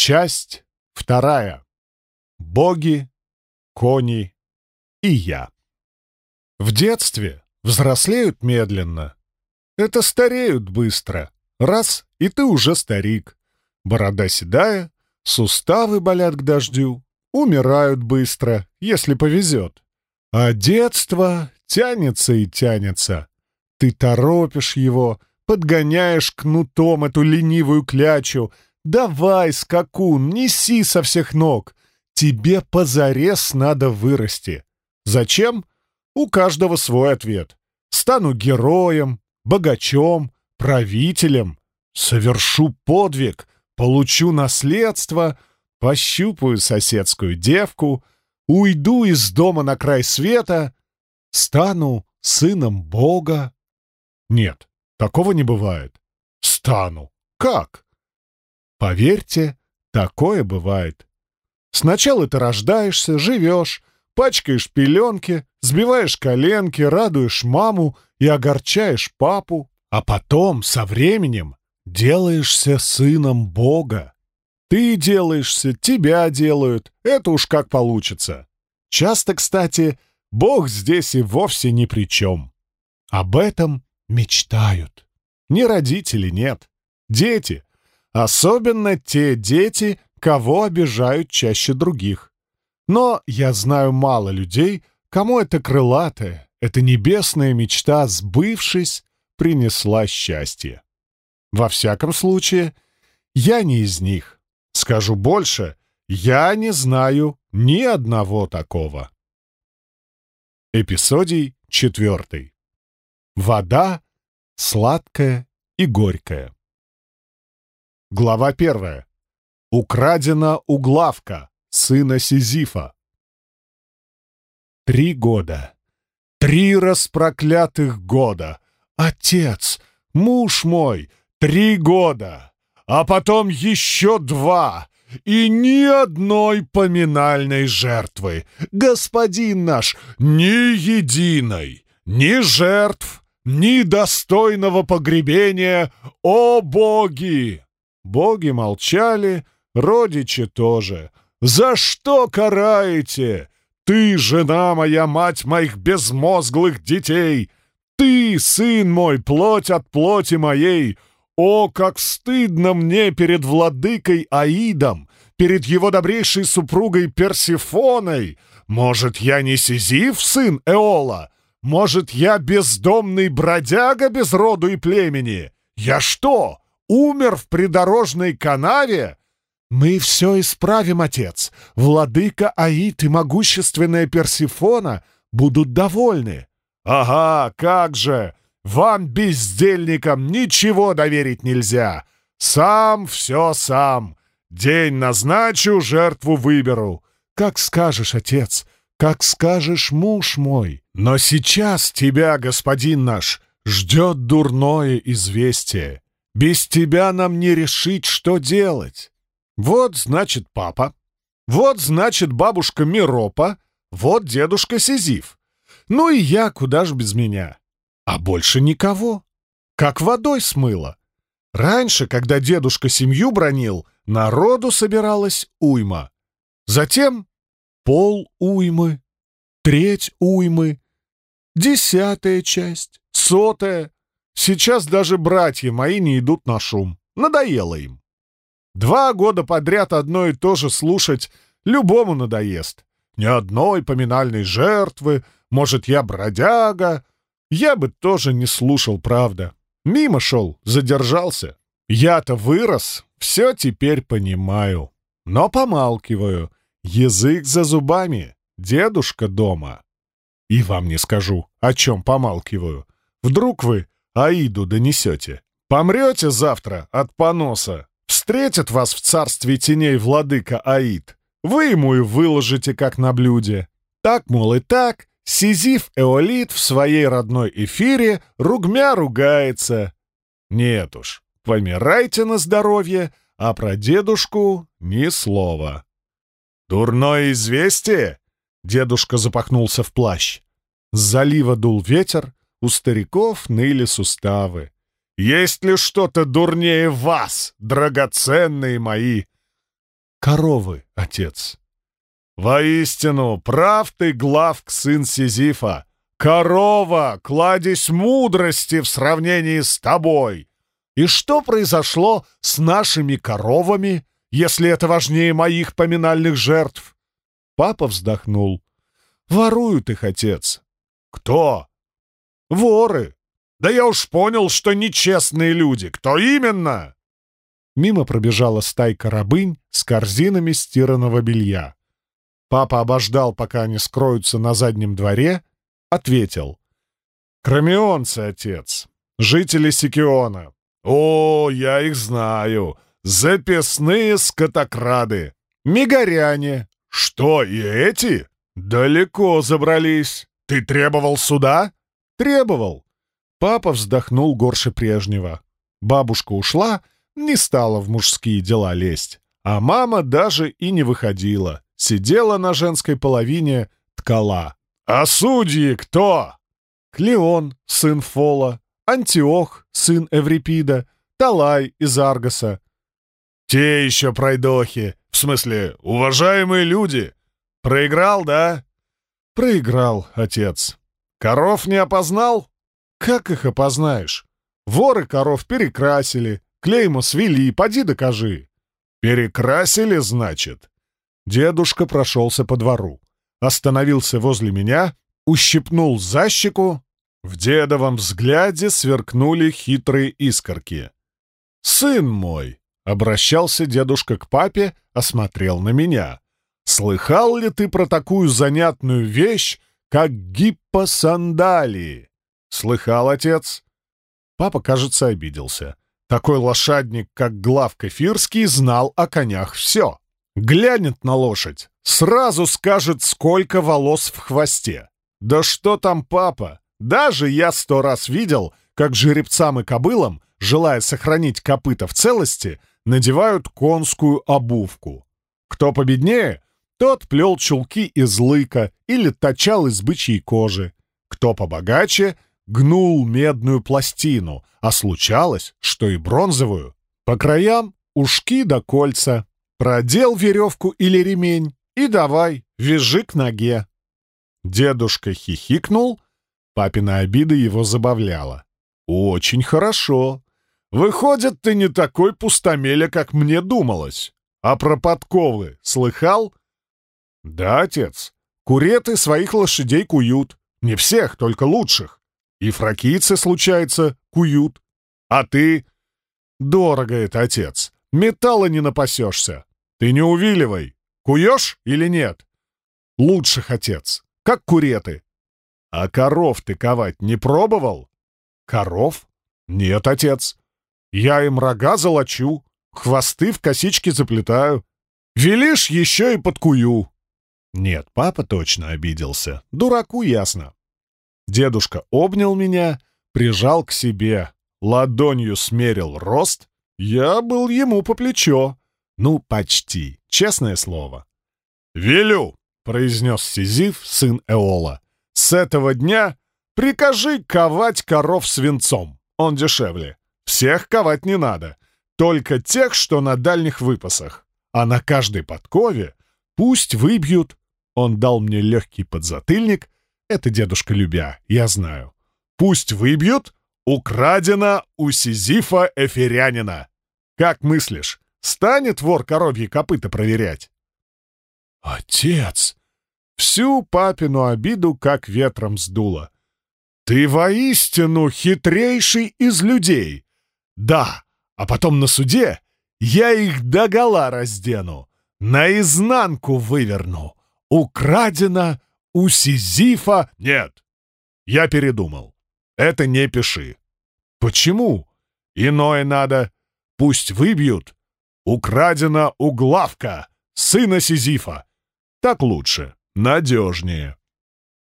Часть вторая. Боги, кони и я. В детстве взрослеют медленно. Это стареют быстро. Раз — и ты уже старик. Борода седая, суставы болят к дождю, умирают быстро, если повезет. А детство тянется и тянется. Ты торопишь его, подгоняешь кнутом эту ленивую клячу. Давай, скакун, неси со всех ног. Тебе позарез надо вырасти. Зачем? У каждого свой ответ. Стану героем, богачом, правителем. Совершу подвиг, получу наследство, пощупаю соседскую девку, уйду из дома на край света, стану сыном Бога. Нет, такого не бывает. Стану. Как? Поверьте, такое бывает. Сначала ты рождаешься, живешь, пачкаешь пеленки, сбиваешь коленки, радуешь маму и огорчаешь папу, а потом, со временем, делаешься сыном Бога. Ты делаешься, тебя делают, это уж как получится. Часто, кстати, Бог здесь и вовсе ни при чем. Об этом мечтают. Не родители, нет. Дети. Особенно те дети, кого обижают чаще других. Но я знаю мало людей, кому эта крылатая, эта небесная мечта, сбывшись, принесла счастье. Во всяком случае, я не из них. Скажу больше, я не знаю ни одного такого. Эпизодий четвертый. Вода сладкая и горькая. Глава первая. Украдена углавка сына Сизифа. Три года. Три распроклятых года. Отец, муж мой, три года. А потом еще два. И ни одной поминальной жертвы. Господин наш, ни единой, ни жертв, ни достойного погребения. О боги! Боги молчали, родичи тоже. «За что караете? Ты, жена моя, мать моих безмозглых детей! Ты, сын мой, плоть от плоти моей! О, как стыдно мне перед владыкой Аидом, перед его добрейшей супругой Персифоной! Может, я не Сизиф, сын Эола? Может, я бездомный бродяга без роду и племени? Я что, умер в придорожной канаве? Мы все исправим, отец. Владыка Аид и могущественная Персифона будут довольны. Ага, как же! Вам, бездельникам, ничего доверить нельзя. Сам все сам. День назначу, жертву выберу. Как скажешь, отец, как скажешь, муж мой. Но сейчас тебя, господин наш, ждет дурное известие. Без тебя нам не решить, что делать. Вот, значит, папа. Вот, значит, бабушка Миропа. Вот дедушка Сизиф. Ну и я, куда ж без меня. А больше никого. Как водой смыло. Раньше, когда дедушка семью бронил, народу собиралась уйма. Затем пол уймы, треть уймы, десятая часть, сотая. Сейчас даже братья мои не идут на шум. Надоело им. Два года подряд одно и то же слушать любому надоест. Ни одной поминальной жертвы, может, я бродяга. Я бы тоже не слушал, правда. Мимо шел, задержался. Я-то вырос, все теперь понимаю. Но помалкиваю. Язык за зубами, дедушка дома. И вам не скажу, о чем помалкиваю. Вдруг вы Аиду донесете. Помрете завтра от поноса. Встретит вас в царстве теней владыка Аид. Вы ему и выложите, как на блюде. Так, мол, и так, Сизиф Эолит в своей родной эфире ругмя ругается. Нет уж, помирайте на здоровье, а про дедушку ни слова. «Дурное известие?» Дедушка запахнулся в плащ. С залива дул ветер, у стариков ныли суставы. «Есть ли что-то дурнее вас, драгоценные мои?» Коровы, отец. Воистину, прав ты, Главк, сын Сизифа. Корова, кладезь мудрости в сравнении с тобой. И что произошло с нашими коровами, если это важнее моих поминальных жертв? Папа вздохнул. Воруют их, отец. Кто? Воры. Да я уж понял, что нечестные люди. Кто именно? Мимо пробежала стайка рабынь с корзинами стиранного белья. Папа обождал, пока они скроются на заднем дворе, ответил. «Кромеонцы, отец, жители Сикиона. О, я их знаю. Записные скотокрады. Мигаряне. Что, и эти? Далеко забрались. Ты требовал суда? Требовал. Папа вздохнул горше прежнего. Бабушка ушла, не стала в мужские дела лезть. А мама даже и не выходила. Сидела на женской половине, ткала. «А судьи кто?» Клеон, сын Фола, Антиох, сын Эврипида, Талай из Аргоса. «Те еще пройдохи, в смысле, уважаемые люди. Проиграл, да?» «Проиграл, отец. Коров не опознал?» «Как их опознаешь? Воры коров перекрасили, Клейму свели, поди докажи». «Перекрасили, значит?» Дедушка прошелся по двору, остановился возле меня, ущипнул за щеку. В дедовом взгляде сверкнули хитрые искорки. «Сын мой!» — обращался дедушка к папе, осмотрел на меня. «Слыхал ли ты про такую занятную вещь, как гиппосандалии?» «Слыхал, отец?» Папа, кажется, обиделся. Такой лошадник, как Главка Фирский, знал о конях все. Глянет на лошадь, сразу скажет, сколько волос в хвосте. Да что там папа? Даже я сто раз видел, как жеребцам и кобылам, желая сохранить копыта в целости, надевают конскую обувку. Кто победнее, тот плел чулки из лыка или точал из бычьей кожи. Кто побогаче — гнул медную пластину, а случалось, что и бронзовую. По краям ушки до кольца. Продел веревку или ремень и давай, вяжи к ноге. Дедушка хихикнул, папина обида его забавляла. «Очень хорошо. Выходит, ты не такой пустомеля, как мне думалось. А про подковы слыхал?» «Да, отец. Куреты своих лошадей куют. Не всех, только лучших. И фракийцы, случается, куют. А ты? Дорого это, отец. Металла не напасешься. Ты не увиливай. Куешь или нет? Лучше, отец. Как куреты. А коров ты ковать не пробовал? Коров? Нет, отец. Я им рога золочу, хвосты в косички заплетаю. Велишь еще и подкую. Нет, папа точно обиделся. Дураку ясно. Дедушка обнял меня, прижал к себе, ладонью смерил рост. Я был ему по плечо. Ну, почти, честное слово. «Велю!» — произнес Сизиф, сын Эола. «С этого дня прикажи ковать коров свинцом. Он дешевле. Всех ковать не надо. Только тех, что на дальних выпасах. А на каждой подкове пусть выбьют...» Он дал мне легкий подзатыльник — это дедушка Любя, я знаю. Пусть выбьют, украдено у Сизифа Эфирянина. Как мыслишь, станет вор коровьи копыта проверять? Отец! Всю папину обиду как ветром сдуло. Ты воистину хитрейший из людей. Да, а потом на суде я их догола раздену, наизнанку выверну. Украдено у Сизифа... Нет, я передумал. Это не пиши. Почему? Иное надо. Пусть выбьют. Украдена углавка, сына Сизифа. Так лучше, надежнее.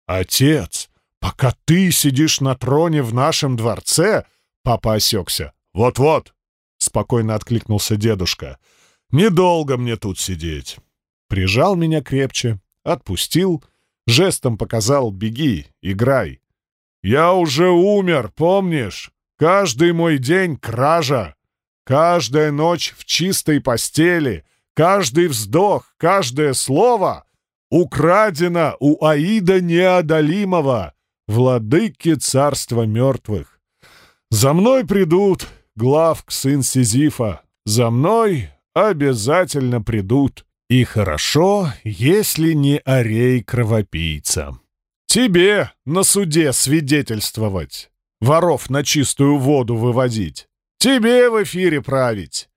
Отец, пока ты сидишь на троне в нашем дворце, папа осекся. Вот-вот, спокойно откликнулся дедушка. Недолго мне тут сидеть. Прижал меня крепче, отпустил — Жестом показал «беги, играй». «Я уже умер, помнишь? Каждый мой день — кража. Каждая ночь в чистой постели, каждый вздох, каждое слово украдено у Аида Неодолимого, владыки царства мертвых. За мной придут, Главк, сын Сизифа, за мной обязательно придут. И хорошо, если не Арей-кровопийца. Тебе на суде свидетельствовать, воров на чистую воду выводить, тебе в эфире править.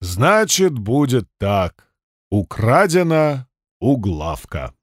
Значит, будет так. Украдена углавка.